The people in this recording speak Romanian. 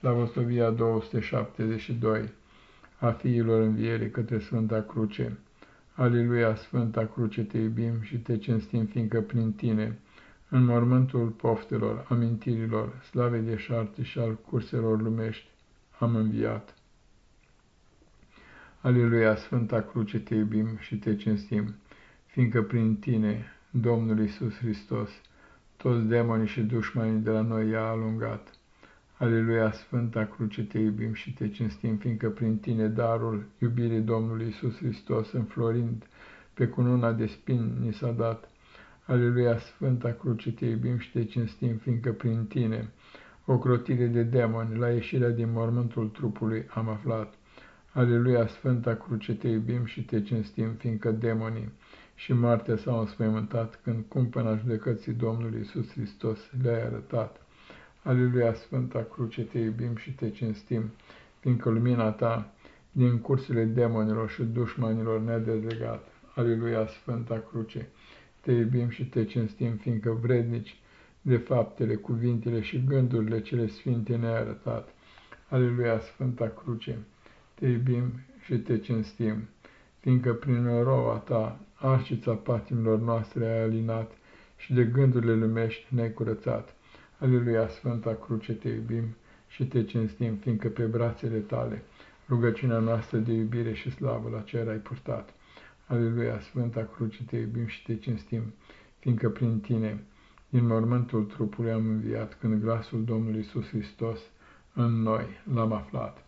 Slavosovia 272 a fiilor înviere către Sfânta Cruce. Aleluia, Sfânta Cruce, te iubim și te cinstim, fiindcă prin tine, în mormântul poftelor, amintirilor, slavei de șarte și al curselor lumești, am înviat. Aleluia, Sfânta Cruce, te iubim și te cinstim, fiindcă prin tine, Domnul Isus Hristos, toți demonii și dușmanii de la noi i-a alungat. Aleluia, Sfânta Cruce, te iubim și te cinstim, fiindcă prin tine darul iubirii Domnului Isus Hristos, înflorind pe cununa de spin, ni s-a dat. Aleluia, Sfânta Cruce, te iubim și te cinstim, fiindcă prin tine o crotire de demoni la ieșirea din mormântul trupului am aflat. Aleluia, Sfânta Cruce, te iubim și te cinstim, fiindcă demonii și moartea s-au înspăimântat când cumpăna judecății Domnului Isus Hristos le-ai arătat. Aleluia, Sfânta Cruce, te iubim și te cinstim, fiindcă lumina ta din cursurile demonilor și dușmanilor ne-a dezlegat. Aleluia, Sfânta Cruce, te iubim și te cinstim, fiindcă vrednici de faptele, cuvintele și gândurile cele sfinte ne-ai arătat. Aleluia, Sfânta Cruce, te iubim și te cinstim, fiindcă prin roa ta arșița patimilor noastre ai alinat și de gândurile lumești ne-ai curățat. Aleluia, Sfânta Cruce, te iubim și te cinstim, fiindcă pe brațele tale rugăciunea noastră de iubire și slavă la cer ai purtat. Aleluia, Sfânta Cruce, te iubim și te cinstim, fiindcă prin tine, din mormântul trupului am înviat, când glasul Domnului Iisus Hristos în noi l-am aflat.